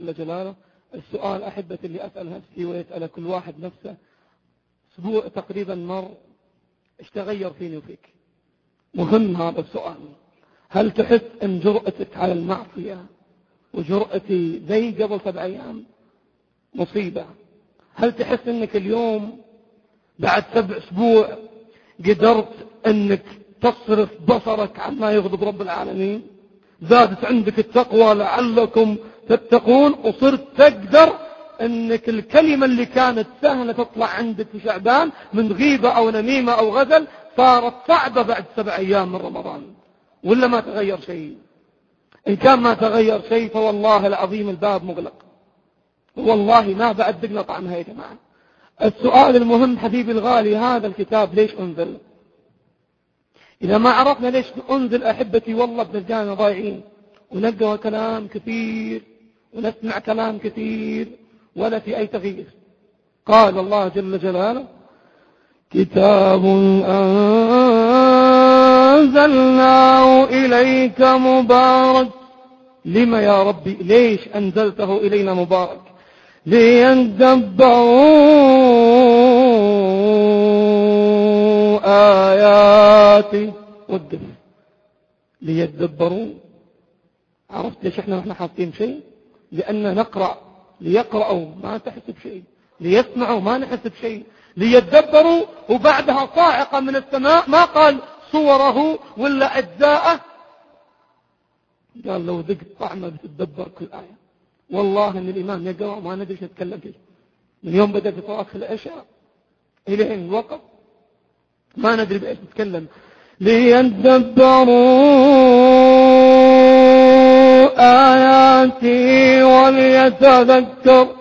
جل جلاله السؤال أحبتي اللي أسأل نفسي ويسأل كل واحد نفسه. أسبوع تقريبا مر إيش تغير فيني وفيك. مهم هذا السؤال. هل تحس إن جرأتك على المعصية وجرأتي زي قبل سبع أيام؟ مصيبة. هل تحس إنك اليوم بعد سبع أسبوع قدرت إنك تصرف بصرك عما يغضب رب العالمين؟ زادت عندك التقوى لعلكم تتقون وصرت تقدر انك الكلمة اللي كانت سهلة تطلع عندك في شعبان من غيبة أو نميمة أو غزل صارت صعبة بعد سبع أيام من رمضان. ولا ما تغير شيء. إن كان ما تغير شيء فوالله العظيم الباب مغلق. والله ما بعد دقنا طعمها يا جماعة. السؤال المهم حبيبي الغالي هذا الكتاب ليش أنزل؟ إذا ما عرفنا ليش أنزل أحبتي والله بنرجعنا ضايعين. ونقوى كلام كثير. ونسمع كلام كثير ولا في أي تغيير. قال الله جل جلاله كتاب أنزلناه إليك مبارك. لما يا ربي؟ ليش أنزلته إلينا مبارك؟ ليدبروا آياتي وقف ليدبروا. عرفت ليش إحنا إحنا حاطين شيء؟ لأن نقرأ ليقرأوا ما تحس بشيء ليسمعوا ما نحس بشيء ليدبروا وبعدها صاعقة من السماء ما قال صوره ولا أجزاءه. قال لو ذقت طعمه بتتدبر كل آية. والله إن الإمام يقرأ ما ندري نتكلم فيه. من يوم بدأ في صلاة العشاء إلى الوقت ما ندري بإيش نتكلم ليدبروا آياتي وليتذكر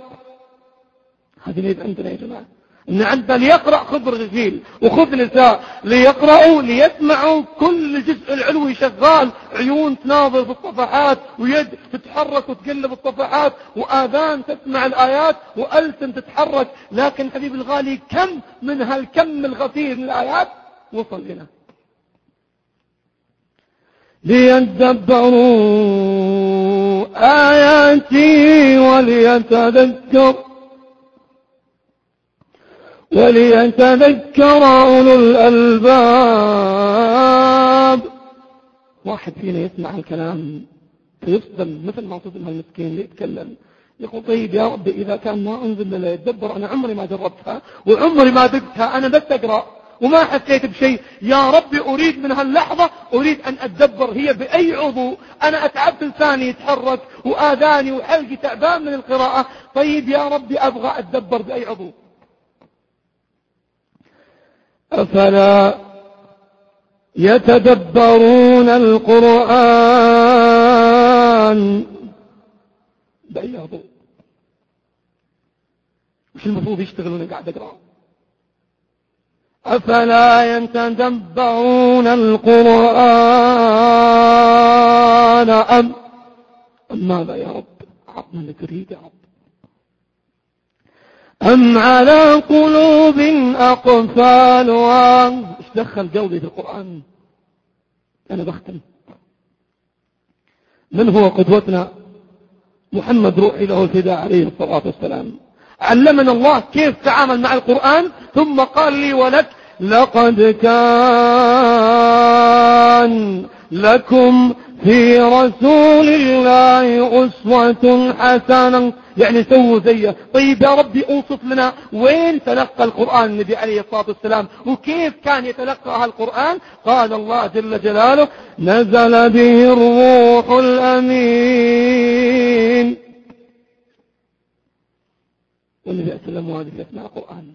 هذه نريد عندنا يا جماعة. إن عندنا ليقرأ خذ رجيل وخذ نساء ليقرأوا ليسمعوا كل الجزء العلوي شغال. عيون تناظر في الصفحات ويد تتحرك وتقلب الصفحات وآذان تسمع الآيات وألسن تتحرك. لكن حبيبي الغالي كم من هالكم الغفير من الآيات؟ وصل لنا ليدبروا آياتي وليتذكر وليتذكر أولو الألباب. واحد فينا يسمع الكلام فيصدم مثل ما صدم المسكين يتكلم. يقول طيب يا رب إذا كان ما أنزل لا يتدبر أنا عمري ما جربتها وعمري ما دقتها أنا بس أقرأ. وما حسيت بشيء. يا ربي أريد من هاللحظة أريد أن أتدبر هي بأي عضو. أنا أتعبت لساني يتحرك وآذاني وحلقي تعبان من القراءة. طيب يا ربي أبغى أتدبر بأي عضو. أفلا يتدبرون القرآن بأي عضو؟ وش المفروض يشتغلون؟ قاعد أقرأ. أفلا يتدبرون القرآن أم أم ماذا يا رب؟ اللي تريد يا رب. أم على قلوب أقفالها إيش دخل قلبي في القرآن؟ أنا بختم. من هو قدوتنا؟ محمد روحي له الفداء عليه الصلاة والسلام. علمنا الله كيف تعامل مع القرآن ثم قال لي ولك لقد كان لكم في رسول الله أسوة حسنة. يعني سووا زيه طيب يا ربي أوصف لنا وين تلقى القرآن النبي عليه الصلاة والسلام؟ وكيف كان يتلقى القرآن؟ قال الله جل جلاله نزل به الروح الأمين. والنبي عليه السلام واقف يسمع القرآن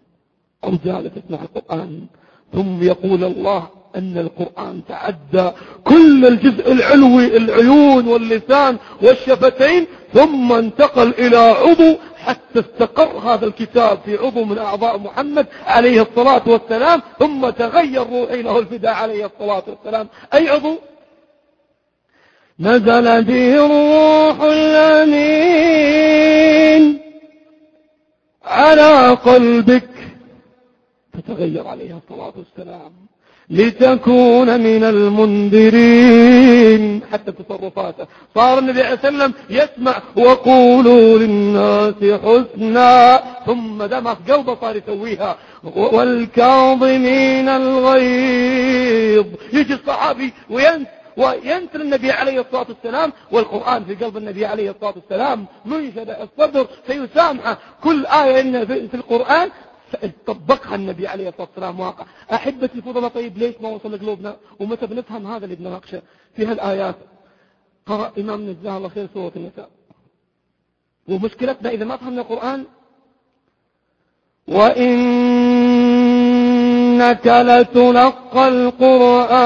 أو جالس يسمع القرآن. ثم يقول الله أن القرآن تعدى كل الجزء العلوي العيون واللسان والشفتين ثم انتقل إلى عضو حتى استقر هذا الكتاب في عضو من أعضاء محمد عليه الصلاة والسلام ثم تغير روحي له الفداء عليه الصلاة والسلام. أي عضو؟ نزل به الروح الأمين على قلبك. فتغير عليه الصلاة والسلام. لتكون من المنذرين. حتى تصرفاته. صار النبي عليه وسلم يسمع وقولوا للناس حسنا. ثم دمغ قلبه صار يسويها. والكاظمين الغيظ. يجي الصحابي وينسى وينسى النبي عليه الصلاة والسلام. والقرآن في قلب النبي عليه الصلاة والسلام. منشد الصدر فيسامحه. كل آية في القرآن طبقها النبي عليه الصلاة والسلام واقع. أحبتي الفضلاء طيب ليش ما وصل لقلوبنا ومتى بنفهم هذا اللي بنناقشه؟ في هالآيات. قرأ إمامنا جزاه الله خير سورة النساء. ومشكلتنا إذا ما فهمنا القرآن وإنك لتلقى القرآن.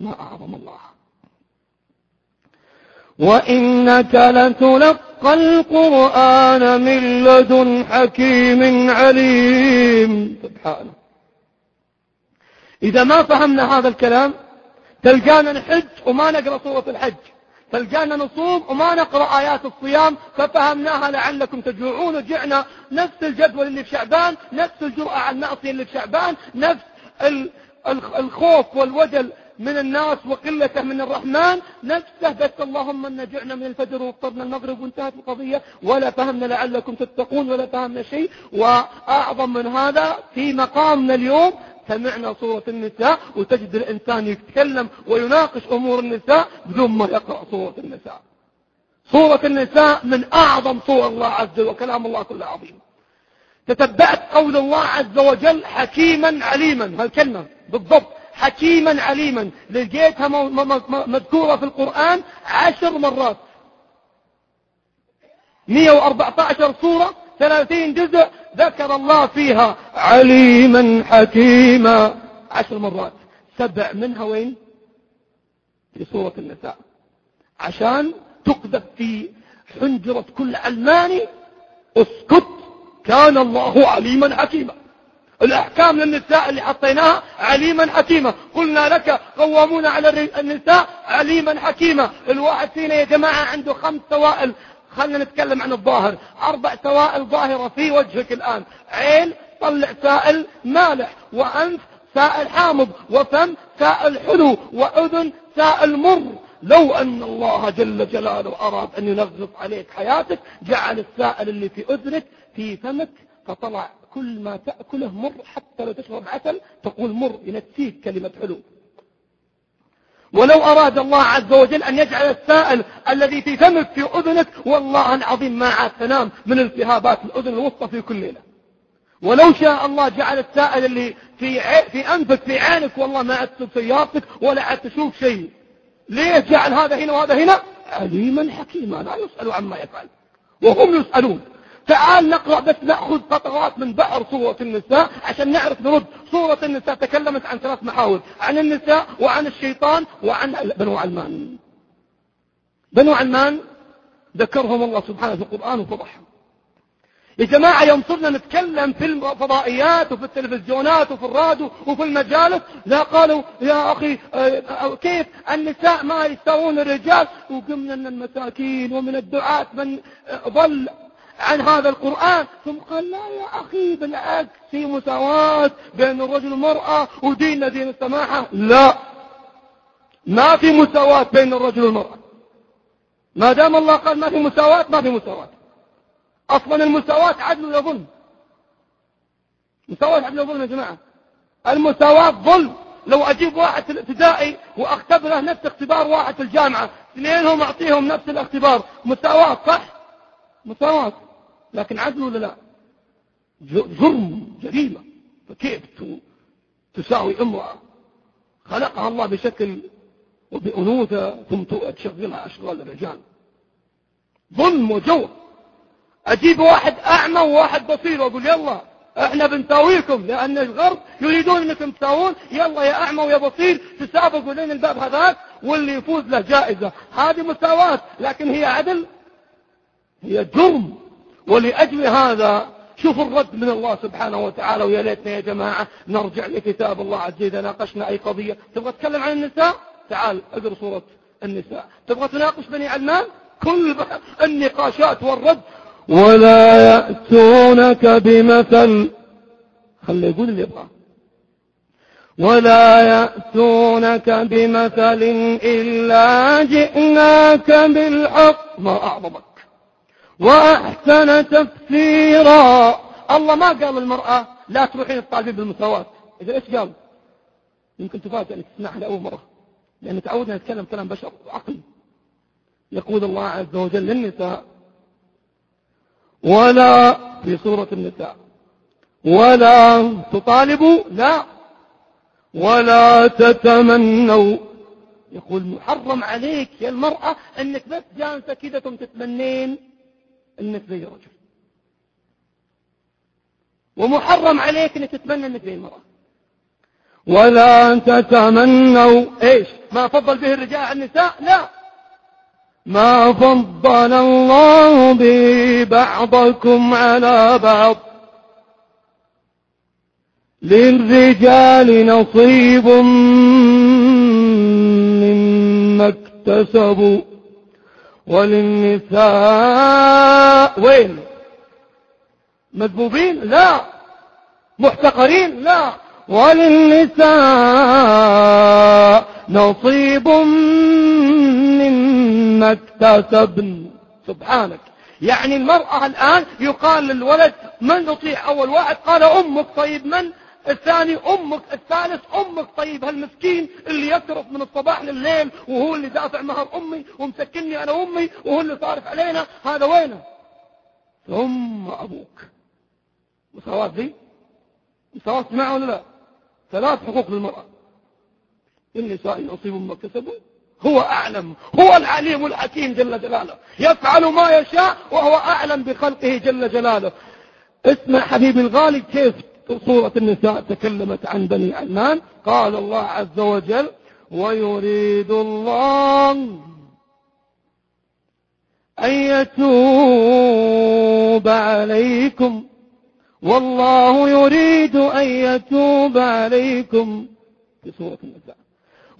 ما أعظم الله. وإنك لتلقى القرآن من لدن حكيم عليم. سبحانه إذا ما فهمنا هذا الكلام تلقانا نحج وما نقرأ سورة الحج. تلقانا نصوم وما نقرأ آيات الصيام ففهمناها لعلكم تجوعون. وجعنا نفس الجدول اللي في شعبان نفس الجرأة على المعصية اللي في شعبان نفس الخوف والوجل من الناس وقلته من الرحمن نفسه بس اللهم ان جعنا من الفجر وفطرنا المغرب وانتهت القضية ولا فهمنا لعلكم تتقون ولا فهمنا شيء. وأعظم من هذا في مقامنا اليوم سمعنا صورة النساء وتجد الإنسان يتكلم ويناقش أمور النساء بدون ما يقرأ صورة النساء. صورة النساء من أعظم صور الله عز وجل وكلام الله كله عظيم. تتبعت قول الله عز وجل حكيما عليما. هالكلمة بالضبط. حكيما عليما. لقيتها مذكورة في القرآن عشر مرات. 114 صورة 30 جزء ذكر الله فيها عليما حكيما. عشر مرات. سبع منها وين؟ في سورة النساء. عشان تقذف في حنجرة كل علماني اسكت كان الله عليما حكيما. الأحكام للنساء اللي حطيناها عليما حكيما. قلنا لك قوامون على النساء عليما حكيما. الواحد فينا يا جماعة عنده خمس سوائل. خلنا نتكلم عن الظاهر. أربع سوائل ظاهرة في وجهك الآن. عين طلع سائل مالح. وأنف سائل حامض. وفم سائل حلو. وأذن سائل مر. لو أن الله جل جلاله أراد أن ينغص عليك حياتك جعل السائل اللي في أذنك في فمك فطلع كل ما تأكله مر حتى لو تشرب عسل تقول مر ينسيك كلمة حلو. ولو أراد الله عز وجل أن يجعل السائل الذي في فمك في أذنك والله العظيم ما عاد تنام من التهابات الأذن الوسطى في كل ليلة. ولو شاء الله جعل السائل اللي في في أنفك في عينك والله ما عاد تشوف سيارتك ولا عاد تشوف شيء. ليه جعل هذا هنا وهذا هنا؟ عليما حكيما لا يسأل عما يفعل. وهم يسألون. تعال نقرأ بس نأخذ قطرات من بحر صورة النساء عشان نعرف نرد. صورة النساء تكلمت عن ثلاث محاور عن النساء وعن الشيطان وعن بنو علمان. بنو علمان ذكرهم الله سبحانه في القرآن وفضحهم يا جماعة يوم صرنا نتكلم في الفضائيات وفي التلفزيونات وفي الراديو وفي المجالس لا قالوا يا أخي آه، كيف؟ النساء ما يستوون الرجال. وقمنا من المساكين ومن الدعاة من ظل عن هذا القرآن. ثم قال لا يا أخي بالعكس في مساواة بين الرجل والمرأة وديننا دين السماحة لا. ما في مساواة بين الرجل والمرأة. ما دام الله قال ما في مساواة ما في مساواة أصلا المساواة عدل ولا ظلم؟ مساواة عدل وظلم يا جماعة؟ المساواة ظلم. لو أجيب واحد في الابتدائي وأختبره نفس اختبار واحد في الجامعة اثنينهم أعطيهم نفس الاختبار. مساواة صح؟ مساواة لكن عدل ولا لا؟ جرم جريمة. فكيف تساوي امرأة خلقها الله بشكل وبأنوثة ثم تشغلها أشغال الرجال؟ ظلم وجور. أجيب واحد أعمى وواحد بصير وأقول يلا إحنا بنساويكم لأن الغرب يريدون إنكم تساوون. يلا يا أعمى ويا بصير تسابقوا لين الباب هذاك واللي يفوز له جائزة. هذه مساواة لكن هي عدل هي جرم. ولأجل هذا شوفوا الرد من الله سبحانه وتعالى ويا ليتنا يا جماعة نرجع لكتاب الله عز وجل ناقشنا أي قضية. تبغى تتكلم عن النساء؟ تعال اقرأ سورة النساء. تبغى تناقش بني علمان؟ كل النقاشات والرد. ولا يأتونك بمثل. خلي يقول اللي يبغاه. ولا يأتونك بمثل إلا جئناك بالحق. ما أعظمك وأحسن تفسيرا. الله ما قال المرأة لا تروحين الطالبين بالمساواة. إذا إيش قال؟ يمكن تفاجئ أنك تسمعها لأول مرة. لأن تعودنا نتكلم كلام بشر عقل يقول الله عز وجل للنساء ولا في سورة النساء ولا تطالبوا لا. ولا تتمنوا. يقول محرم عليك يا المرأة إنك بس جالسة كذا تتمنين. انك زي رجل. ومحرم عليك إنك تتمنى انك زي المرأة ولا تتمنوا. إيش؟ ما فضل به الرجال على النساء؟ لا. ما فضل الله به بعضكم على بعض. للرجال نصيب مما اكتسبوا. وللنساء وين؟ مذبوبين؟ لا. محتقرين؟ لا. وللنساء نصيب مما اكتسبن. سبحانك. يعني المرأة الآن يقال للولد من يطيع أول واحد؟ قال أمك. طيب من؟ الثاني أمك الثالث أمك. طيب هالمسكين اللي يصرف من الصباح لليل وهو اللي دافع مهر أمي ومسكني أنا وأمي وهو اللي صارف علينا هذا وينه؟ ثم أبوك. مساواة ذي؟ مساواة معه ولا لا؟ ثلاث حقوق للمرأة. النساء نصيب ما كسبوا هو أعلم هو العليم الحكيم جل جلاله. يفعل ما يشاء وهو أعلم بخلقه جل جلاله. اسمع حبيبي الغالي كيف سورة النساء تكلمت عن بني عمان. قال الله عز وجل ويريد الله أن يتوب عليكم. والله يريد أن يتوب عليكم. في سورة النساء.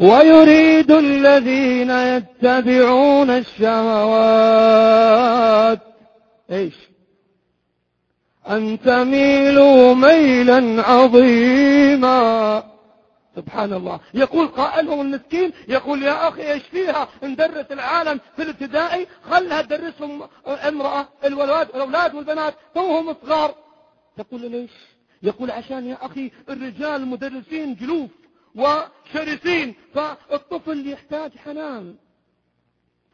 ويريد الذين يتبعون الشهوات. إيش؟ أن تميلوا ميلا عظيما. سبحان الله. يقول قائلهم المسكين يقول يا أخي إيش فيها؟ ندرس العالم في الابتدائي خلها تدرسهم امرأة الولاد الأولاد والبنات توهم صغار. تقول ليش؟ يقول عشان يا أخي الرجال المدرسين جلوف وشرسين فالطفل يحتاج حنان.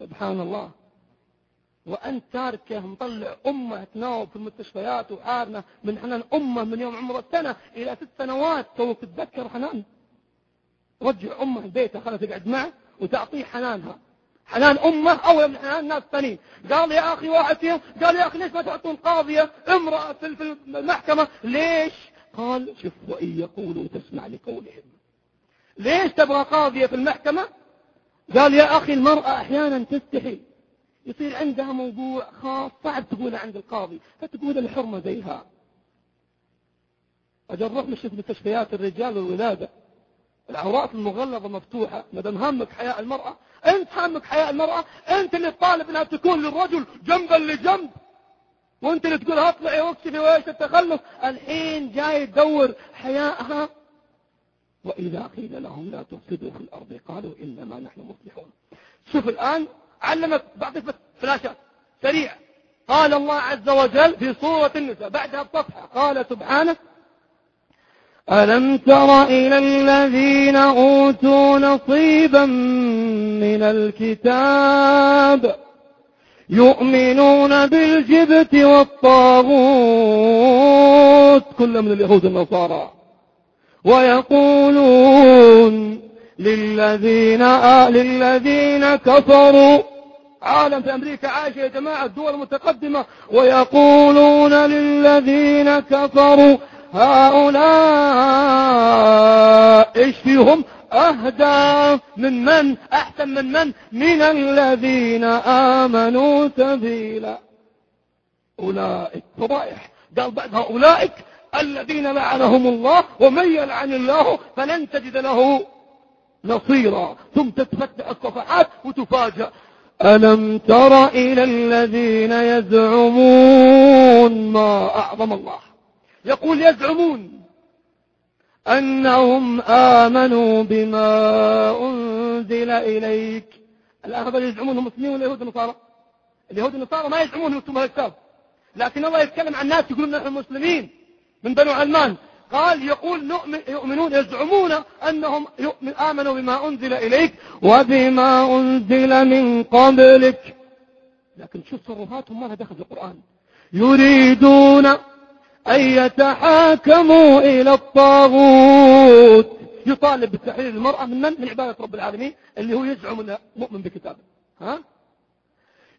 سبحان الله. وأنت تاركه مطلع أمة تناوب في المستشفيات وعارنا من حنان أمة من يوم عمره سنة إلى ست سنوات تو تتذكر حنان. رجع أمه بيته خلها تقعد معه وتعطيه حنانها. حنان أمه أو من حنان ناس ثانيين. قال يا أخي واحد فيهم قال يا أخي ليش ما تعطون قاضية امرأة في المحكمة. ليش؟ قال شوف وإن يقولوا تسمع لقولهم. ليش تبغى قاضية في المحكمة؟ قال يا أخي المرأة أحيانا تستحي. يصير عندها موضوع خاص صعب تقوله عند القاضي فتقول الحرمة زيها. أجل روح مش في مستشفيات الرجال والولادة. العورات المغلظة مفتوحة. ما دام هامك حياء المرأة أنت هامك حياء المرأة أنت اللي تطالب إنها تكون للرجل جنبا لجنب. وأنت اللي تقول اطلعي واكشفي وايش التخلف الحين جاي تدور حياءها. وإذا قيل لهم لا تفسدوا في الأرض قالوا إنما نحن مصلحون. شوف الآن علمك بعطيك فلاشات سريع. قال الله عز وجل في سورة النساء بعدها بصفحة قال سبحانه ألم تر إلى الذين أوتوا نصيبا من الكتاب يؤمنون بالجبت والطاغوت كل من اليهود النصارى ويقولون للذين آه للذين كفروا. عالم في أمريكا عايشة يا جماعة الدول المتقدمة ويقولون للذين كفروا هؤلاء إيش فيهم؟ أهدى. من من؟ أحسن من من؟ من الذين آمنوا سبيلا. أولئك فضائح قال بعد هؤلاء الذين لعنهم الله ومن يلعن الله فلن تجد له نصيرا. ثم تتفتح الصفحات وتفاجأ. ألم تر إلى الذين يزعمون ما أعظم الله؟ يقول يزعمون أنهم آمنوا بما أنزل إليك. الآن هذا يزعمون المسلمين واليهود النصارى اليهود النصارى ما يزعمون أنتم الكتاب لكن الله يتكلم عن الناس يقولون نحن مسلمين من بنو علمان. قال يقول يؤمنون يزعمون أنهم آمنوا بما أنزل إليك وبما أنزل من قبلك. لكن شوف تصرفاتهم ما لها دخل في القرآن. يريدون أن يتحاكموا إلى الطاغوت. يطالب بتحرير المرأة من من؟ من عبادة رب العالمين اللي هو يزعم أنه مؤمن بكتابه. ها؟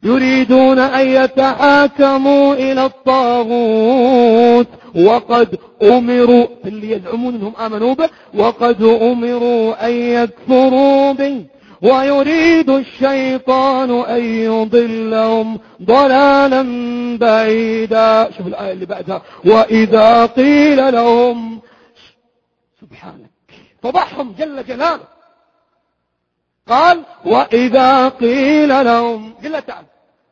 يريدون أن يتحاكموا إلى الطاغوت. وقد أمروا اللي يزعمون أنهم آمنوا به وقد أمروا أن يكفروا به. ويريد الشيطان أن يضلهم ضلالا بعيدا. شوف الآية اللي بعدها. وإذا قيل لهم سبحانك. فضحهم جل جلاله. قال وإذا قيل لهم قل تعال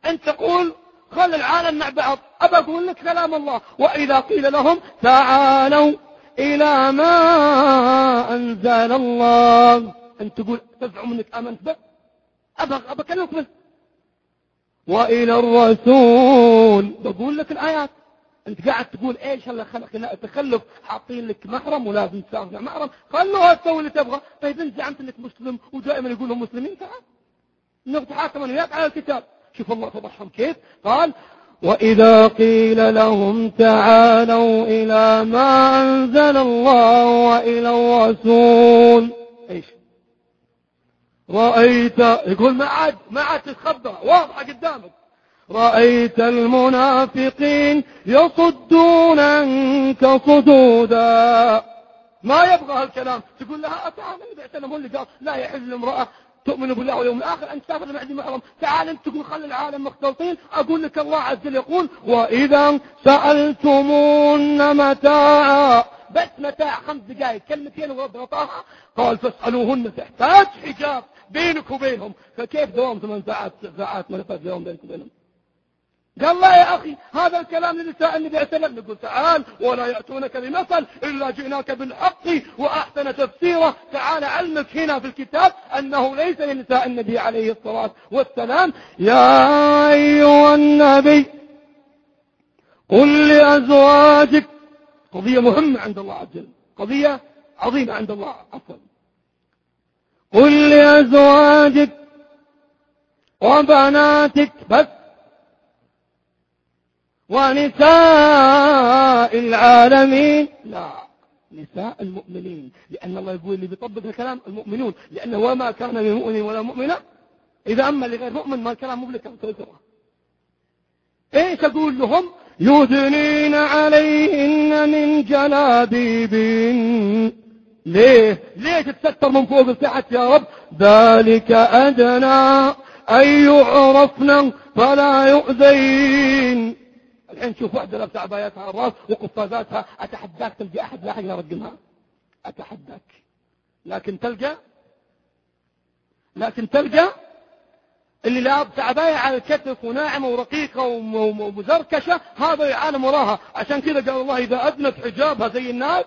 أنت تقول خل العالم مع بعض. أبى أقول لك كلام الله. وإذا قيل لهم تعالوا إلى ما أنزل الله. أنت تقول تزعم أنك آمنت به؟ أبى أبى أكلمك به وإلى الرسول. بقول لك الآيات. أنت قاعد تقول إيش هلا خلق التخلف. حاطين لك محرم ولازم تسافر محرم. خلوها تسوي اللي تبغى. طيب انت زعمت إنك مسلم ودائما يقولوا مسلمين تعال. نتحاكم أنا وياك على الكتاب. شوف الله فضحهم كيف. قال وإذا قيل لهم تعالوا إلى ما أنزل الله وإلى الرسول. إيش؟ رأيت يقول ما عاد ما عاد تتخبى واضحة قدامك. رأيت المنافقين يصدون عنك صدودا. ما يبغى هالكلام. تقول لها أتعامل بعتنا اللي قال لا يحل امرأة تؤمن بالله واليوم الآخر أنت سافر عندي محرم تعال أنت تقول خلي العالم مختلطين. أقول لك الله عز وجل يقول وإذا سألتمون متاعا بس متاع خمس دقائق. كلمتين وربنا قال فاسألوهن تحتاج حجاب بينك وبينهم. فكيف دوام ثمان ساعات ساعات ما نفذ يوم بينك وبينهم. قال لا يا أخي هذا الكلام لنساء النبي عليه السلام نقول تعال ولا يأتونك بمثل إلا جئناك بالحق وأحسن تفسيره. تعال علمك هنا في الكتاب أنه ليس لنساء النبي عليه الصلاة والسلام. يا أيها النبي قل لأزواجك. قضية مهمة عند الله عز وجل. قضية عظيمة عند الله. عفوا. قل لأزواجك وبناتك بس. ونساء العالمين. لا نساء المؤمنين. لأن الله يقول اللي بيطبق الكلام المؤمنون. لأنه وما كان لمؤمن ولا مؤمنة. إذا أما لغير مؤمن ما الكلام مبلغ تذكره إيش أقول لهم؟ يدنين عليهن من جلابيبين ليه؟ ليه تتستر من فوق لتحت يا رب؟ ذلك أدنى أن يعرفن فلا يؤذين. الحين شوف واحدة لابسة عباياتها على الراس وقفازاتها أتحداك تلقى أحد لاحق يرقمها أتحداك. لكن تلقى لكن تلقى اللي لابس عباية على الكتف وناعمة ورقيقة ومزركشة هذا يعانم وراها. عشان كذا قال الله إذا أدنت حجابها زي الناس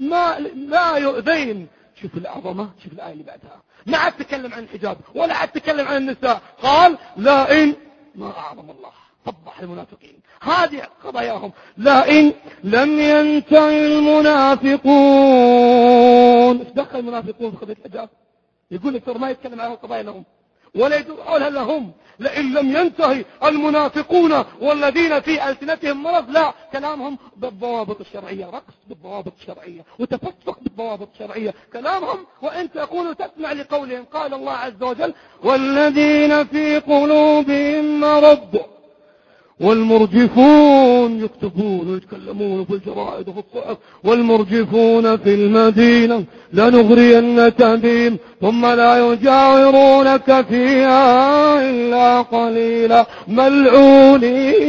ما لا يؤذين. شوف العظمة شوف الآية اللي بعدها. ما عاد تكلم عن الحجاب ولا عاد تكلم عن النساء. قال لا إن ما أعظم الله. فضح المنافقين. هذه قضاياهم. لئن لم ينتهي المنافقون. دخل المنافقون في قضية الحجاب؟ يقول لك ما يتكلم عن القضايا لهم. ولا يدور حولها لهم لئن لم ينتهي المنافقون والذين في ألسنتهم مرض لا. كلامهم بالضوابط الشرعية. رقص بالضوابط الشرعية. وتفسق بالضوابط الشرعية. كلامهم وإن تقولوا تسمع لقولهم. قال الله عز وجل والذين في قلوبهم مرض. والمرجفون يكتبون ويتكلمون في الجرائد وفي الصحف والمرجفون في المدينة. لنغرينك بهم ثم لا يجاورونك فيها إلا قليلا. ملعونين.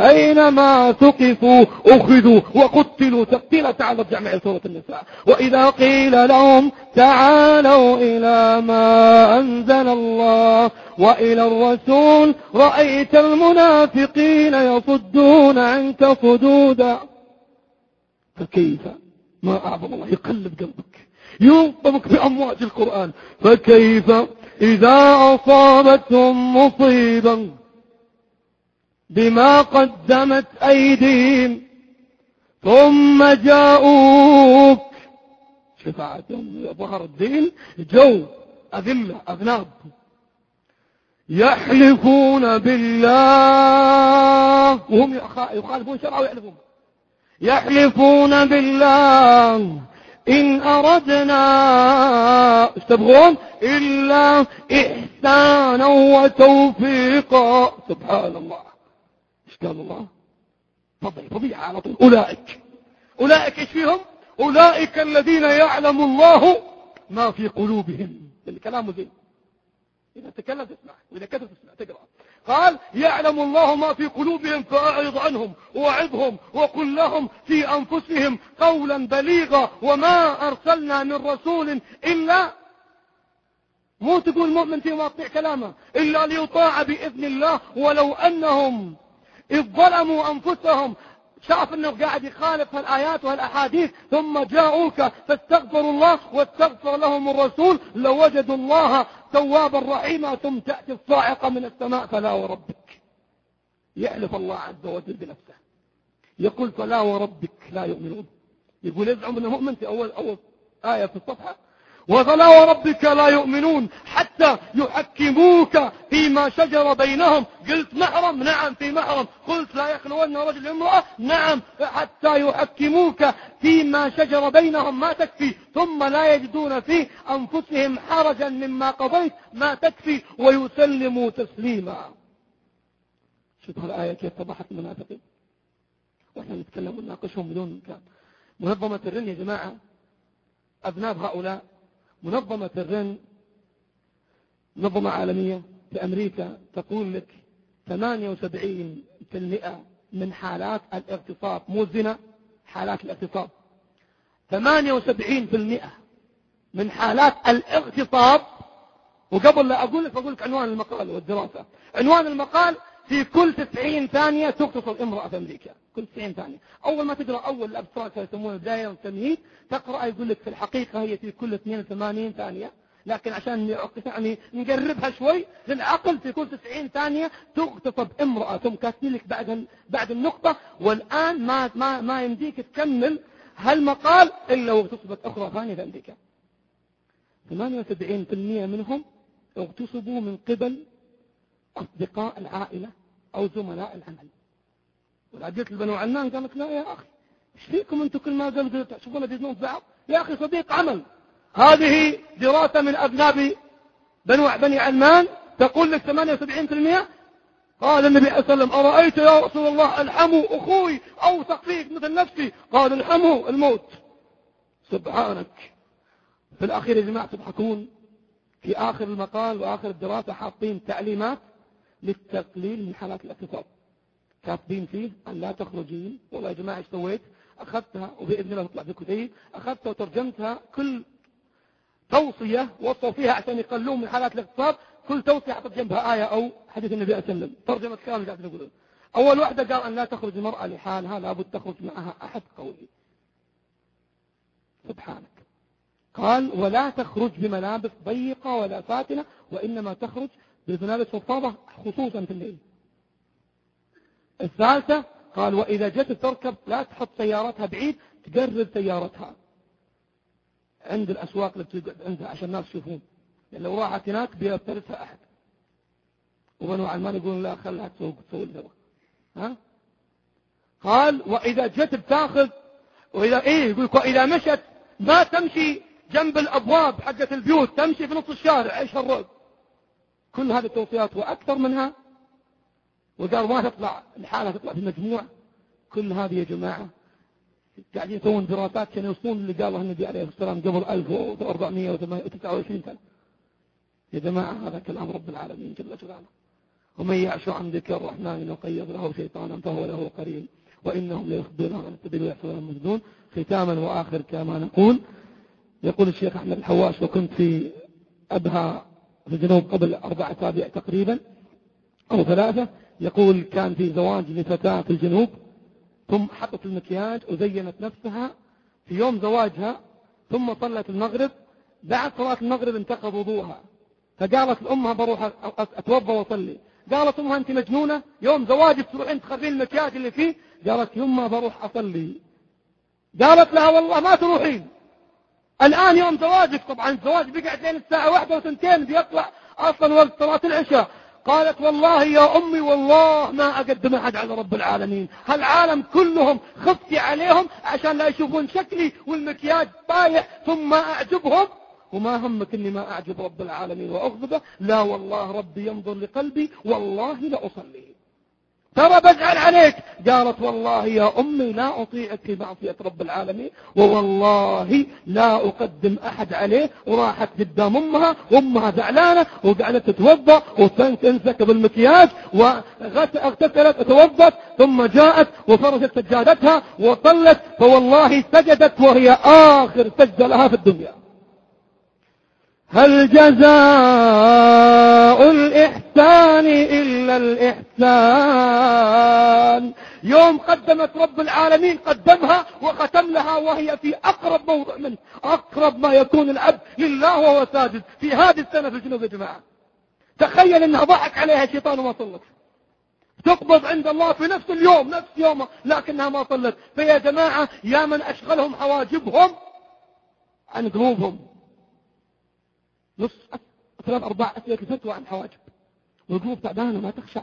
أينما ثقفوا أخذوا وقتلوا تقتيلا. تعال ارجع معي سورة النساء. وإذا قيل لهم تعالوا إلى ما أنزل الله وإلى الرسول رأيت المنافقين يصدون عنك صدودا. فكيف؟ ما أعظم الله يقلب قلبك ينطبق بأمواج القرآن. فكيف؟ إذا أصابتهم مصيبا بما قدمت أيديهم ثم جاءوك. شفاعتهم ظهر الدين جو أذلة أذناب. يحلفون بالله. وهم يخالفون شرعه ويحلفون. يحلفون بالله. إن أردنا تبغون؟ إلا إحسانا وتوفيقا. سبحان الله قال الله؟ فضل فضيعة على طول. أولئك. أولئك إيش فيهم؟ أولئك الذين يعلم الله ما في قلوبهم. الكلام زين. إذا تكلم تسمع وإذا كتب تسمع تقرأ. قال يعلم الله ما في قلوبهم فأعرض عنهم وعظهم وقل لهم في أنفسهم قولا بليغا وما أرسلنا من رسول إلا مو تقول مؤمن في مواقع كلامه إلا ليطاع بإذن الله ولو أنهم إذ ظلموا أنفسهم. شاف إنه قاعد يخالف هالآيات وهالأحاديث ثم جاءوك فاستغفروا الله واستغفر لهم الرسول لوجدوا الله توابا رحيما ثم تأتي الصاعقة من السماء فلا وربك. يحلف الله عز وجل بنفسه. يقول فلا وربك لا يؤمنون. يقول يزعم إنه مؤمن في اول أول آية في الصفحة. وفلا وربك لا يؤمنون حتى يحكموك فيما شجر بينهم. قلت محرم نعم في محرم. قلت لا يخلون رجل امرأة نعم حتى يحكموك فيما شجر بينهم ما تكفي. ثم لا يجدون في أنفسهم حرجا مما قضيت ما تكفي ويسلموا تسليما. شوف الآية كيف فضحت المنافقين وإحنا نتكلم ونناقشهم بدون منظمة الرن يا جماعة أذناب هؤلاء منظمة الرن منظمة عالمية في أمريكا تقول لك 78% من حالات الاغتصاب مو الزنا حالات الاغتصاب. 78% من حالات الاغتصاب. وقبل لا أقول لك أقول لك عنوان المقال والدراسة. عنوان المقال في كل 90 ثانية تغتصب امرأة في أمريكا. كل 90 ثانية. أول ما تقرأ أول الأبستراكت يسمونه بداية والتمهيد تقرأ يقول لك في الحقيقة هي في كل 82 ثانية. لكن عشان يعني نقربها شوي للعقل في كل 90 ثانية تغتصب امرأة ثم كاتبين بعد بعد النقطة. والآن ما ما ما يمديك تكمل هالمقال إلا واغتصبت أخرى ثانية في أمريكا. 78% منهم اغتصبوا من قبل أصدقاء العائلة. أو زملاء العمل. والعدية البنو عنان قالت لا يا أخي إيش فيكم أنتم كل ما قالوا تشوفون بيزنون بعض؟ يا أخي صديق عمل. هذه دراسة من أبناب بنو بني علمان تقول لك 78% قال النبي صلى الله عليه وسلم أرأيت يا رسول الله الحموا أخوي أو فيك مثل نفسي؟ قال الحموا الموت. سبحانك. في الأخير يا جماعة تضحكون. في آخر المقال وآخر الدراسة حاطين تعليمات للتقليل من حالات الاغتصاب كاتبين فيه أن لا تخرجين والله يا جماعة سويت أخذتها وبإذن الله تطلع في كتيب أخذتها وترجمتها كل توصية وصوا فيها عشان يقلون من حالات الاغتصاب كل توصية حطت جنبها آية أو حديث النبي صلى الله عليه وسلم. ترجمة كلام قاعد يقولون أول واحدة قال أن لا تخرج المرأة لحالها لابد تخرج معها أحد قوي سبحانك. قال ولا تخرج بملابس ضيقة ولا فاتنة وإنما تخرج بالملابس فضفاضة خصوصا في الليل. الثالثة قال وإذا جت تركب لا تحط سيارتها بعيد تقرب سيارتها. عند الأسواق اللي بتقعد عندها عشان الناس يشوفون. لأن لو راحت هناك بيفترسها أحد. وبنو علمان يقولون لا خلها تسوق الهواء ها؟ قال وإذا جت بتاخذ وإذا إيه يقول وإذا مشت ما تمشي جنب الأبواب حقت البيوت تمشي في نص الشارع إيش هالرعب كل هذه التوصيات وأكثر منها. وقال ما تطلع الحالة تطلع في مجموع. كل هذه يا جماعة قاعدين يسوون دراسات كانوا يوصلون اللي قاله النبي عليه الصلاة والسلام قبل 1429 سنة. يا جماعة هذا كلام رب العالمين جل جلاله. ومن يعش عن ذكر الرحمن نقيض له شيطانا فهو له قرين. وإنهم ليخبرون عن السبيل ويحصلون المجدون ختاما وآخر كما نقول يقول الشيخ أحمد الحواش وكنت في أبها في الجنوب قبل أربع أسابيع تقريبا أو ثلاثة. يقول كان في زواج لفتاة في الجنوب ثم حطت المكياج وزينت نفسها في يوم زواجها ثم صلت المغرب. بعد صلاة المغرب انتقض وضوءها فقالت لأمها بروح أتوضى وأصلي. قالت أمها أنت مجنونة يوم زواجك تروحين تخرجين المكياج اللي فيه؟ قالت يما بروح أصلي. قالت لها والله ما تروحين. الآن يوم زواجك طبعا الزواج بيقعد لين الساعة واحدة وثنتين بيطلع أصلا وقت صلاة العشاء. قالت والله يا أمي والله ما أقدم أحد على رب العالمين. هالعالم كلهم خفتي عليهم عشان لا يشوفون شكلي والمكياج طايح ثم أعجبهم. وما همك إني ما أعجب رب العالمين واغضبه لا والله ربي ينظر لقلبي والله لاصلي ترى بزعل عليك. قالت والله يا أمي لا أطيعك في معصية رب العالمين ووالله لا أقدم أحد عليه. وراحت قدام أمها وأمها زعلانة وقعدت تتوضأ وتنسك بالمكياج واغتسلت توضت ثم جاءت وفرشت سجادتها وصلت فوالله سجدت وهي آخر سجدة لها في الدنيا. هل جزاء الإحسان إلا الإحسان؟ يوم قدمت رب العالمين قدمها وختم لها وهي في أقرب موضع منه. أقرب ما يكون العبد لله وهو ساجد في هذه السنة في الجنوب يا جماعة. تخيل إنها ضحك عليها الشيطان وما صلت. تقبض عند الله في نفس اليوم نفس يومه لكنها ما صلت. فيا جماعة يا من أشغلهم حواجبهم عن قلوبهم. نص ثلاث أربع أسئلة الفتوى عن حواجب والقلوب تعبانة ما تخشع.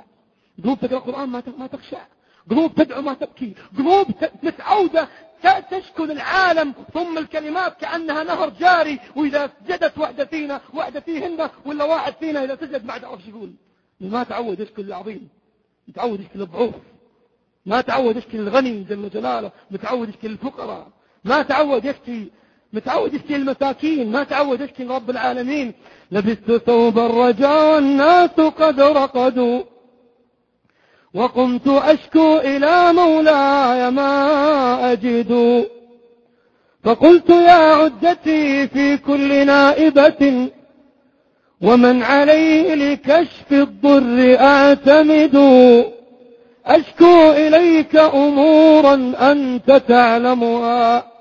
قلوب تقرأ القرآن ما تخشع. قلوب تدعو ما تبكي. قلوب متعودة تشكو للعالم ثم الكلمات كأنها نهر جاري وإذا سجدت وحدة فينا وحدة فيهن ولا واحد فينا إذا سجد ما تعرف يقول. ما تعود يشكي العظيم متعود يشكي الضعوف. ما تعود يشكي الغني جل جلاله. متعود يشكي الفقراء. ما تعود يشكي متعود يشكي المساكين ما تعود يشكي رب العالمين. لبست ثوب الرجاء والناس قد رقدوا. وقمت أشكو إلى مولاي ما أجد. فقلت يا عدتي في كل نائبة ومن علي لكشف الضر أعتمد. أشكو إليك أمورا أنت تعلمها.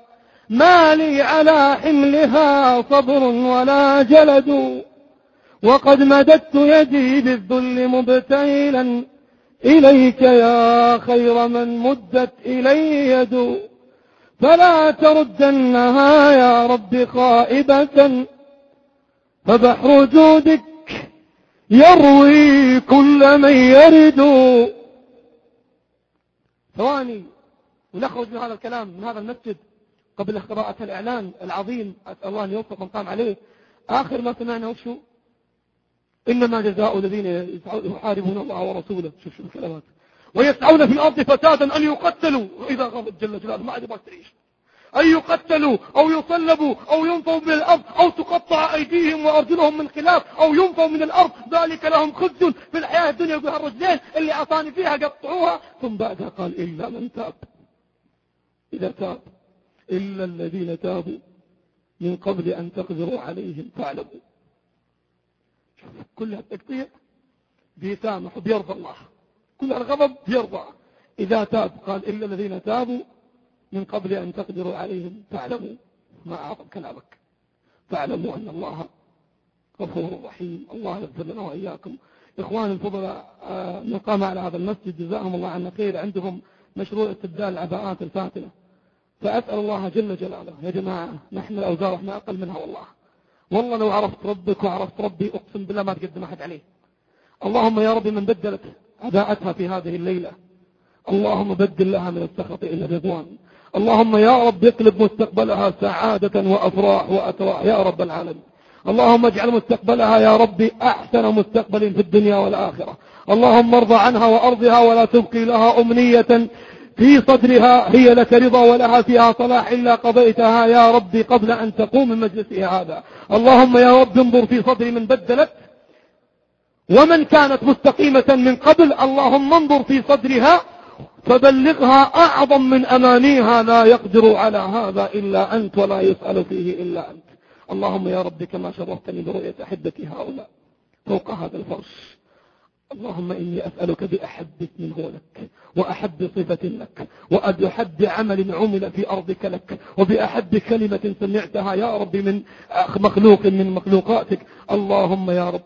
ما لي على حملها صبر ولا جلد. وقد مددت يدي بالذل مبتهلا إليك يا خير من مدت إلي يد. فلا تردنها يا رب خائبة. فبحر جودك يروي كل من يرد. ثواني ونخرج من هذا الكلام من هذا المسجد. قبل قراءة الإعلان العظيم أسأل الله أن يوفق من قام عليه. آخر ما سمعنا وشو إنما جزاء الذين يحاربون الله ورسوله. شوف شو الكلمات. ويسعون في الأرض فسادا أن يقتلوا. وإذا غضب جل جلاله ما عاد تعيش. أن يقتلوا أو يصلبوا أو ينفوا من الأرض أو تقطع أيديهم وأرجلهم من خلاف أو ينفوا من الأرض. ذلك لهم خزي في الحياة الدنيا. يقول الرجلين اللي أعطاني فيها قطعوها. ثم بعدها قال إلا من تاب. إذا تاب. إلا الذين تابوا من قبل أن تقدروا عليهم فاعلموا. كل التقطيع بيسامح وبيرضى الله. كل الغضب بيرضى. إذا تاب قال إلا الذين تابوا من قبل أن تقدروا عليهم فاعلموا ما أعظم كلامك. فاعلموا أن الله غفور رحيم. الله يغفر لنا وإياكم. إخواني الفضلاء آه، من قام على هذا المسجد جزاهم الله عنا خير. عندهم مشروع استبدال العباءات الفاتنة. فأسأل الله جل جلاله. يا جماعة نحن الأوزار إحنا أقل منها والله. والله لو عرفت ربك وعرفت ربي أقسم بالله ما تقدم أحد عليه. اللهم يا ربي من بدلت عداءتها في هذه الليلة. اللهم بدل لها من السخط إلى الرضوان. اللهم يا رب اقلب مستقبلها سعادة وأفراح وأتراح. يا رب العالمين. اللهم اجعل مستقبلها يا ربي أحسن مستقبل في الدنيا والآخرة. اللهم ارضى عنها وأرضها ولا تبقي لها أمنية في صدرها هي لك رضا ولها فيها صلاح إلا قضيتها يا ربي قبل أن تقوم من مجلسها هذا. اللهم يا رب انظر في صدر من بدلت ومن كانت مستقيمة من قبل اللهم انظر في صدرها فبلغها أعظم من أمانيها لا يقدر على هذا إلا أنت ولا يسأل فيه إلا أنت. اللهم يا رب كما شرفتني برؤية أحبتي هؤلاء فوق هذا الفرش. اللهم إني أسألك بأحب اسم هو لك وأحب صفة لك وأحب عمل عمل في أرضك لك وبأحب كلمة سمعتها يا رب من مخلوق من مخلوقاتك. اللهم يا رب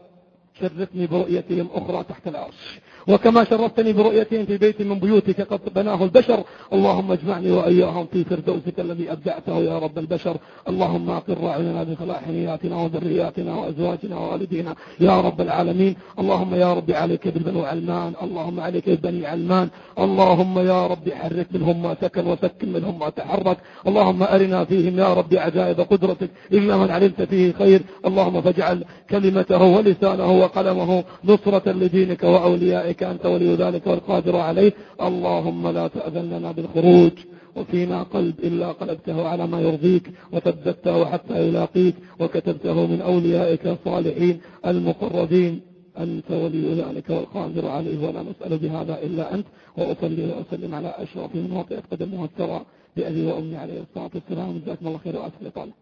شرفني برؤيتهم أخرى تحت العرش. وكما شرفتني برؤيتهم في بيت من بيوتك قد بناه البشر. اللهم اجمعني وإياهم في فردوسك الذي أبدعته يا رب البشر. اللهم أقر أعيننا بصلاح نياتنا وذرياتنا وأزواجنا ووالدينا يا رب العالمين. اللهم يا رب عليك بالبنو علمان. اللهم عليك ببني علمان. اللهم يا رب حرك منهم ما سكن وسكن منهم ما تحرك. اللهم أرنا فيهم يا رب عجائب قدرتك. إلا من علمت فيه خير. اللهم فاجعل كلمته ولسانه وقلمه نصرة لدينك وأوليائك. ذلك أنت ولي ذلك والقادر عليه. اللهم لا تأذن لنا بالخروج وفينا قلب إلا قلبته على ما يرضيك وثبته حتى يلاقيك وكتبته من أوليائك الصالحين المقربين. أنت ولي ذلك والقادر عليه ولا نسأل بهذا إلا أنت. وأصلي وأسلم على أشرف من وطئت قدمها الترى بأبي وأمي عليه الصلاة والسلام. جزاكم الله خير وأسف